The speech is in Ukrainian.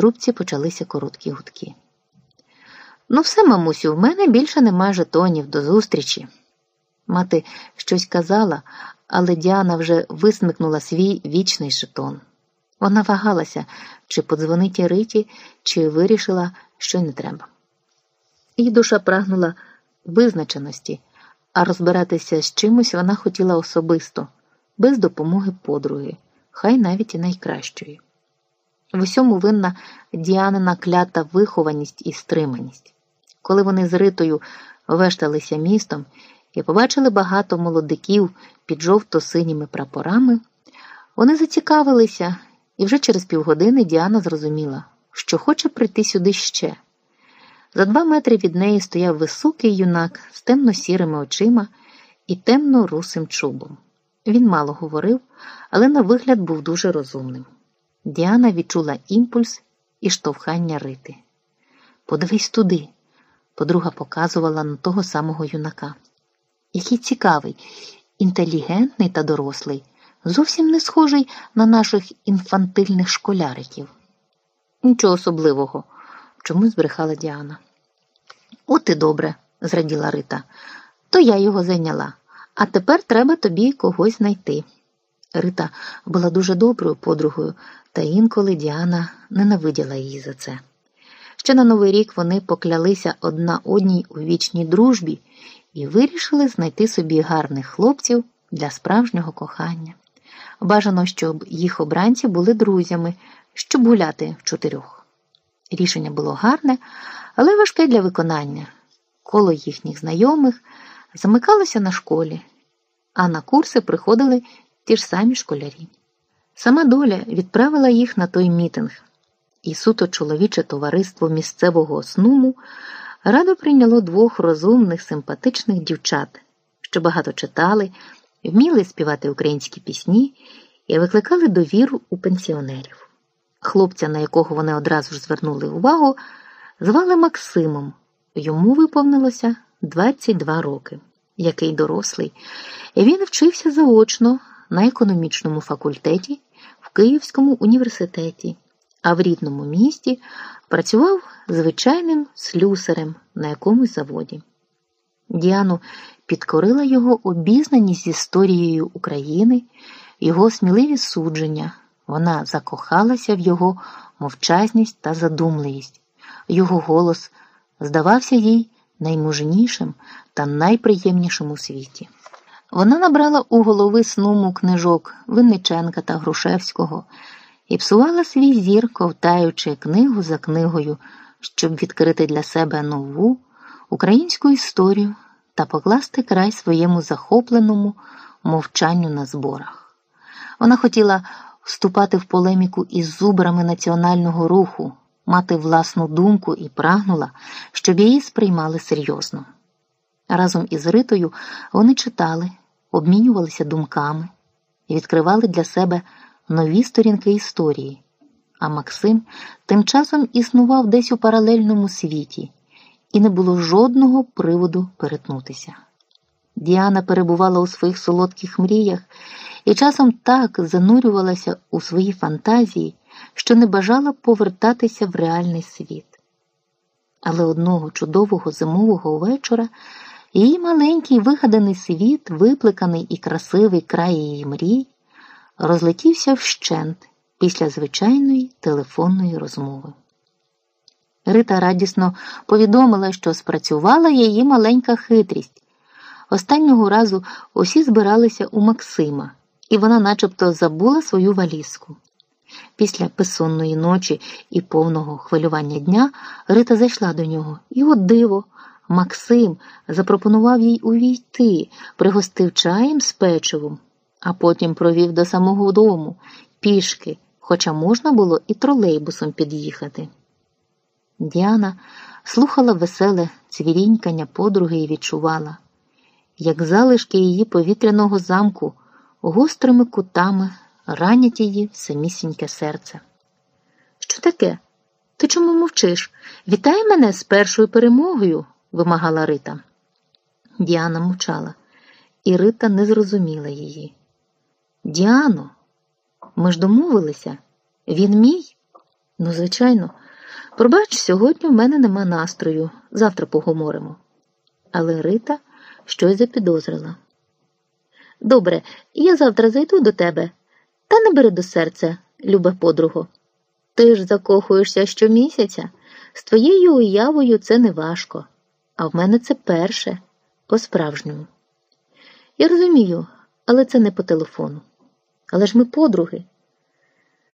трубці почалися короткі гудки. Ну, все, мамусю, в мене більше немає жетонів до зустрічі. Мати щось казала, але Діана вже висмикнула свій вічний жетон. Вона вагалася, чи подзвонить Риті, чи вирішила, що не треба. Її душа прагнула визначеності, а розбиратися з чимось вона хотіла особисто, без допомоги подруги, хай навіть і найкращої. В усьому винна Діанина клята вихованість і стриманість. Коли вони з Ритою вешталися містом і побачили багато молодиків під жовто-синіми прапорами, вони зацікавилися, і вже через півгодини Діана зрозуміла, що хоче прийти сюди ще. За два метри від неї стояв високий юнак з темно-сірими очима і темно-русим чубом. Він мало говорив, але на вигляд був дуже розумним. Діана відчула імпульс і штовхання рити. Подивись туди, подруга показувала на того самого юнака. Який цікавий, інтелігентний та дорослий, зовсім не схожий на наших інфантильних школяриків. Нічого особливого, чомусь збрехала Діана. От і добре, зраділа Рита, то я його зайняла, а тепер треба тобі когось знайти. Рита була дуже доброю подругою, та інколи Діана ненавиділа її за це. Ще на Новий рік вони поклялися одна одній у вічній дружбі і вирішили знайти собі гарних хлопців для справжнього кохання. Бажано, щоб їх обранці були друзями, щоб гуляти в чотирьох. Рішення було гарне, але важке для виконання. Коло їхніх знайомих замикалося на школі, а на курси приходили ті ж самі школярі. Сама доля відправила їх на той мітинг, і суто чоловіче товариство місцевого снуму радо прийняло двох розумних, симпатичних дівчат, що багато читали, вміли співати українські пісні і викликали довіру у пенсіонерів. Хлопця, на якого вони одразу ж звернули увагу, звали Максимом. Йому виповнилося 22 роки, який дорослий, і він вчився заочно на економічному факультеті в Київському університеті, а в рідному місті працював звичайним слюсарем на якомусь заводі. Діану підкорила його обізнаність з історією України, його сміливі судження. Вона закохалася в його мовчазність та задумливість. Його голос здавався їй наймужнішим та найприємнішим у світі. Вона набрала у голови снуму книжок Винниченка та Грушевського і псувала свій зір, ковтаючи книгу за книгою, щоб відкрити для себе нову українську історію та покласти край своєму захопленому мовчанню на зборах. Вона хотіла вступати в полеміку із зубрами національного руху, мати власну думку і прагнула, щоб її сприймали серйозно. Разом із Ритою вони читали, обмінювалися думками відкривали для себе нові сторінки історії. А Максим тим часом існував десь у паралельному світі, і не було жодного приводу перетнутися. Діана перебувала у своїх солодких мріях і часом так занурювалася у свої фантазії, що не бажала повертатися в реальний світ. Але одного чудового зимового вечора її маленький вигаданий світ, випликаний і красивий край її мрій, розлетівся вщент після звичайної телефонної розмови. Рита радісно повідомила, що спрацювала її маленька хитрість. Останнього разу усі збиралися у Максима, і вона начебто забула свою валізку. Після безсонної ночі і повного хвилювання дня Рита зайшла до нього, і от диво, Максим запропонував їй увійти, пригостив чаєм з печивом, а потім провів до самого дому, пішки, хоча можна було і тролейбусом під'їхати. Діана слухала веселе цвірінькання подруги і відчувала, як залишки її повітряного замку гострими кутами ранять її самісіньке серце. Що таке? Ти чому мовчиш? Вітай мене з першою перемогою, вимагала Рита. Діана мовчала, і Рита не зрозуміла її. Діано, ми ж домовилися, він мій. Ну, звичайно, пробач, сьогодні в мене нема настрою, завтра поговоримо. Але Рита щось запідозрила. Добре, я завтра зайду до тебе, та не бери до серця, любе подруго. Ти ж закохуєшся щомісяця, з твоєю уявою це не важко, а в мене це перше, по-справжньому. Я розумію, але це не по телефону. Але ж ми подруги.